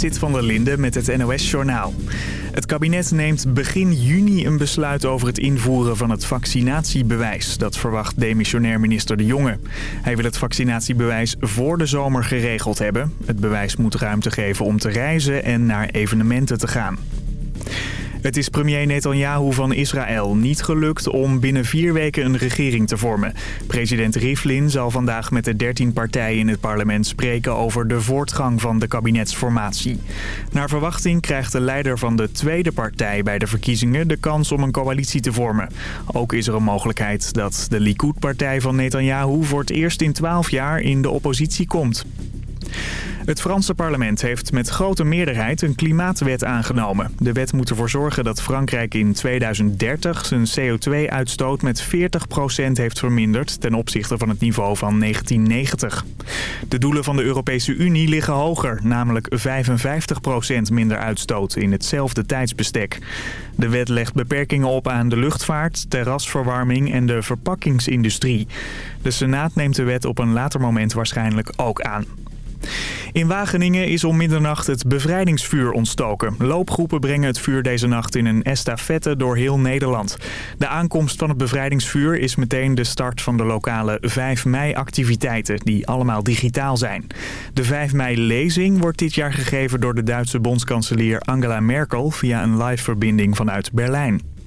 Sit van der Linde met het NOS-journaal. Het kabinet neemt begin juni een besluit over het invoeren van het vaccinatiebewijs. Dat verwacht demissionair minister De Jonge. Hij wil het vaccinatiebewijs voor de zomer geregeld hebben. Het bewijs moet ruimte geven om te reizen en naar evenementen te gaan. Het is premier Netanyahu van Israël niet gelukt om binnen vier weken een regering te vormen. President Rivlin zal vandaag met de dertien partijen in het parlement spreken over de voortgang van de kabinetsformatie. Naar verwachting krijgt de leider van de tweede partij bij de verkiezingen de kans om een coalitie te vormen. Ook is er een mogelijkheid dat de Likud-partij van Netanyahu voor het eerst in twaalf jaar in de oppositie komt. Het Franse parlement heeft met grote meerderheid een klimaatwet aangenomen. De wet moet ervoor zorgen dat Frankrijk in 2030 zijn CO2-uitstoot met 40% heeft verminderd ten opzichte van het niveau van 1990. De doelen van de Europese Unie liggen hoger, namelijk 55% minder uitstoot in hetzelfde tijdsbestek. De wet legt beperkingen op aan de luchtvaart, terrasverwarming en de verpakkingsindustrie. De Senaat neemt de wet op een later moment waarschijnlijk ook aan. In Wageningen is om middernacht het bevrijdingsvuur ontstoken. Loopgroepen brengen het vuur deze nacht in een estafette door heel Nederland. De aankomst van het bevrijdingsvuur is meteen de start van de lokale 5 mei-activiteiten... die allemaal digitaal zijn. De 5 mei-lezing wordt dit jaar gegeven door de Duitse bondskanselier Angela Merkel... via een live-verbinding vanuit Berlijn.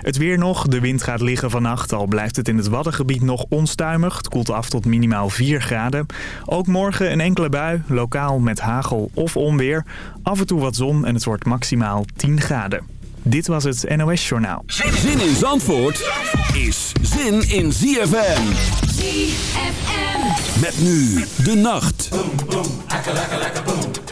Het weer nog. De wind gaat liggen vannacht. Al blijft het in het Waddengebied nog onstuimig. Het koelt af tot minimaal 4 graden. Ook morgen een enkele bui. Lokaal met hagel of onweer. Af en toe wat zon en het wordt maximaal 10 graden. Dit was het NOS Journaal. Zin in Zandvoort is zin in ZFM. ZFM. Met nu de nacht. It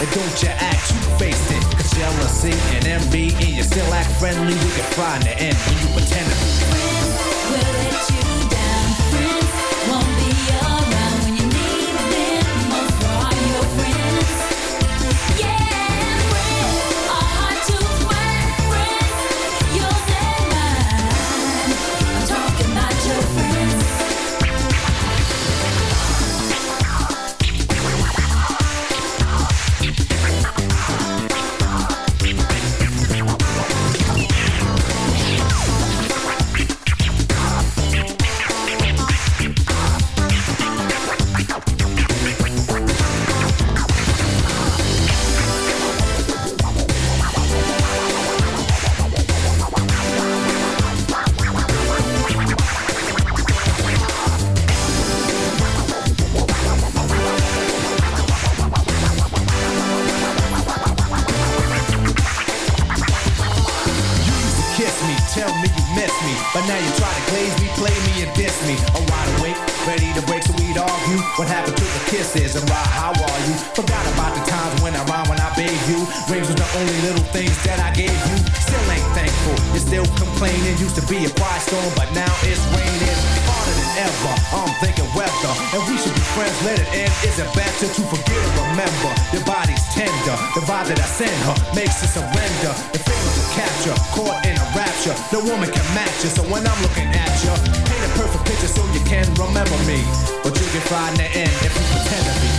And don't jack vibe that I send her makes her surrender. If it was a capture, caught in a rapture, no woman can match you. So when I'm looking at you, paint a perfect picture so you can remember me. But you can find the end if you pretend to be.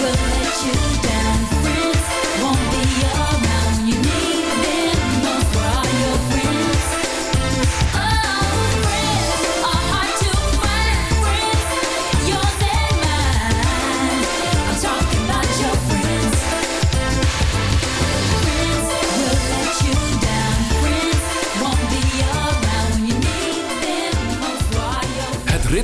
We'll let you down.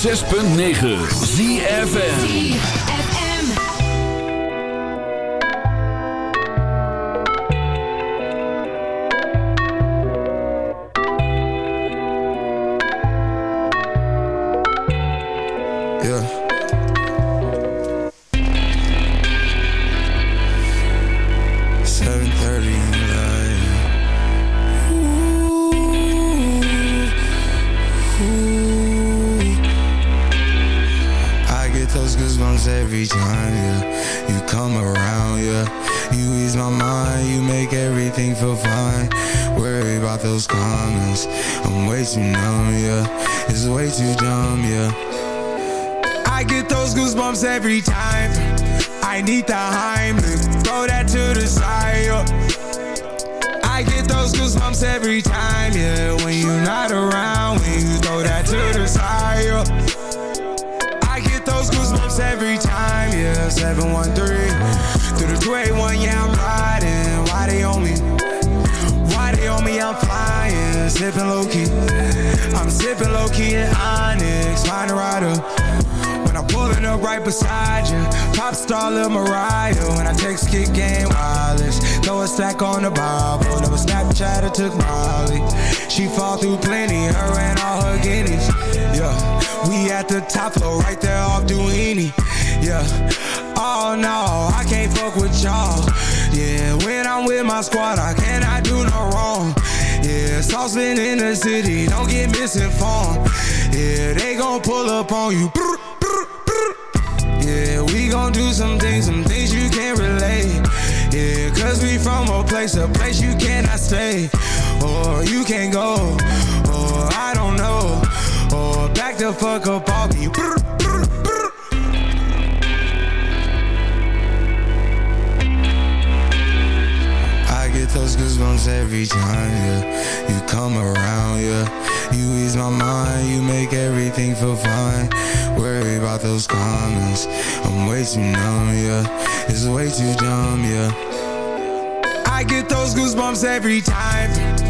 106.9 ZFN Took Molly. She fall through plenty. Her and all her guineas. Yeah. We at the top floor right there off Doheny. Yeah. Oh no, I can't fuck with y'all. Yeah, when I'm with my squad, I cannot do no wrong. Yeah, saucepan in the city, don't get misinformed. Yeah, they gon' pull up on you. Brr, brr, brr. Yeah, we gon' do some things, some things you can't relate. Yeah, cause we from a place, a place you cannot stay. Or you can't go, or I don't know. Or back the fuck up off me. I get those goosebumps every time, yeah. You come around, yeah. You ease my mind, you make everything feel fine. Worry about those comments. I'm way too numb, yeah. It's way too dumb, yeah. I get those goosebumps every time.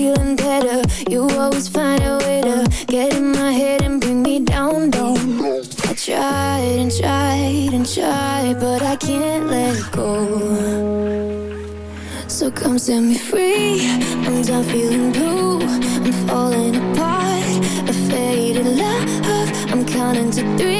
Feeling better, you always find a way to get in my head and bring me down, down. I tried and tried and tried, but I can't let go. So come set me free. I'm done feeling blue. I'm falling apart. A faded love. I'm counting to three.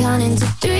counting to three.